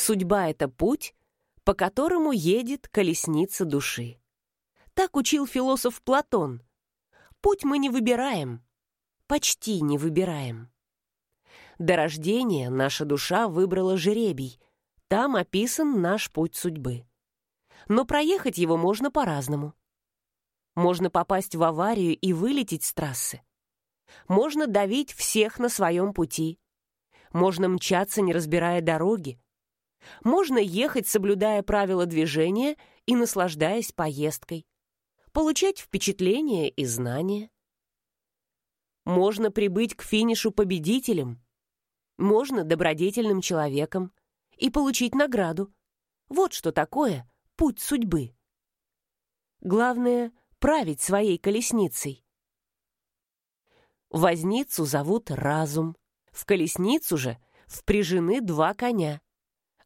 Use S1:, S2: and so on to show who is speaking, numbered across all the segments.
S1: Судьба — это путь, по которому едет колесница души. Так учил философ Платон. Путь мы не выбираем, почти не выбираем. До рождения наша душа выбрала жеребий. Там описан наш путь судьбы. Но проехать его можно по-разному. Можно попасть в аварию и вылететь с трассы. Можно давить всех на своем пути. Можно мчаться, не разбирая дороги. Можно ехать, соблюдая правила движения и наслаждаясь поездкой. Получать впечатления и знания. Можно прибыть к финишу победителем. Можно добродетельным человеком и получить награду. Вот что такое путь судьбы. Главное — править своей колесницей. Возницу зовут Разум. В колесницу же впряжены два коня.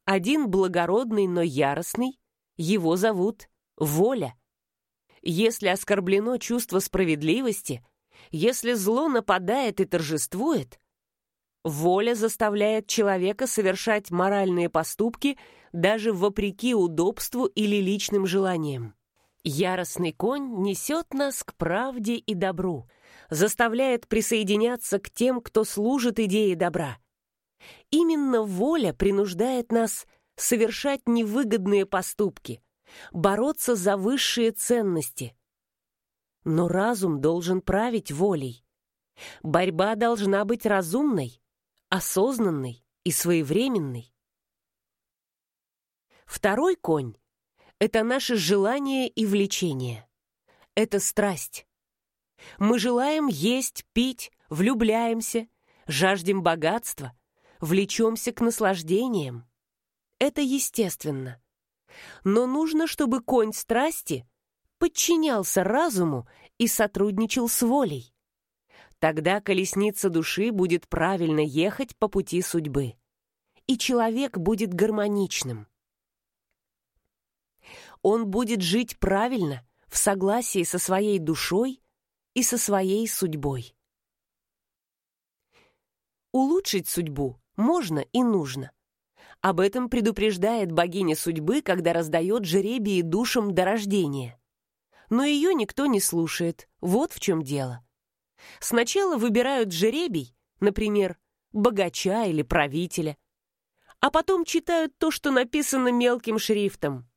S1: Один благородный, но яростный, его зовут Воля. Если оскорблено чувство справедливости, если зло нападает и торжествует, воля заставляет человека совершать моральные поступки даже вопреки удобству или личным желаниям. Яростный конь несет нас к правде и добру, заставляет присоединяться к тем, кто служит идее добра. Именно воля принуждает нас совершать невыгодные поступки, бороться за высшие ценности. Но разум должен править волей. Борьба должна быть разумной, осознанной и своевременной. Второй конь это наше желание и влечение. Это страсть. Мы желаем есть, пить, влюбляемся, жаждем богатства, влечемся к наслаждениям. Это естественно. Но нужно, чтобы конь страсти подчинялся разуму и сотрудничал с волей. Тогда колесница души будет правильно ехать по пути судьбы, и человек будет гармоничным он будет жить правильно, в согласии со своей душой и со своей судьбой. Улучшить судьбу можно и нужно. Об этом предупреждает богиня судьбы, когда раздает жеребии душам до рождения. Но ее никто не слушает, вот в чем дело. Сначала выбирают жеребий, например, богача или правителя, а потом читают то, что написано мелким шрифтом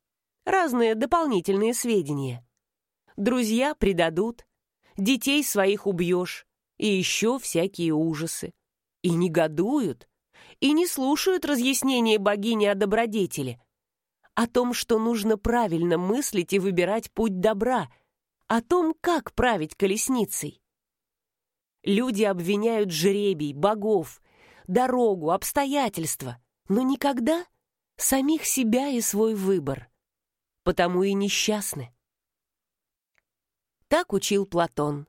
S1: разные дополнительные сведения. Друзья предадут, детей своих убьешь, и еще всякие ужасы. И негодуют, и не слушают разъяснения богини о добродетели, о том, что нужно правильно мыслить и выбирать путь добра, о том, как править колесницей. Люди обвиняют жребий, богов, дорогу, обстоятельства, но никогда самих себя и свой выбор потому и несчастны. Так учил Платон.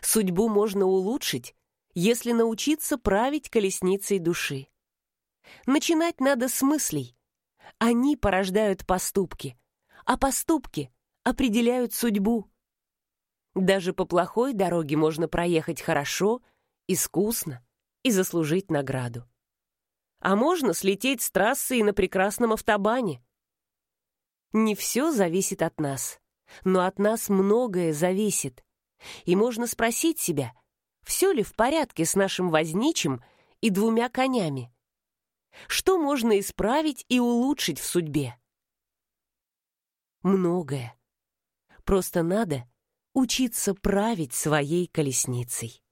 S1: Судьбу можно улучшить, если научиться править колесницей души. Начинать надо с мыслей. Они порождают поступки, а поступки определяют судьбу. Даже по плохой дороге можно проехать хорошо, искусно и заслужить награду. А можно слететь с трассы и на прекрасном автобане. Не все зависит от нас, но от нас многое зависит. И можно спросить себя, все ли в порядке с нашим возничим и двумя конями? Что можно исправить и улучшить в судьбе? Многое. Просто надо учиться править своей колесницей.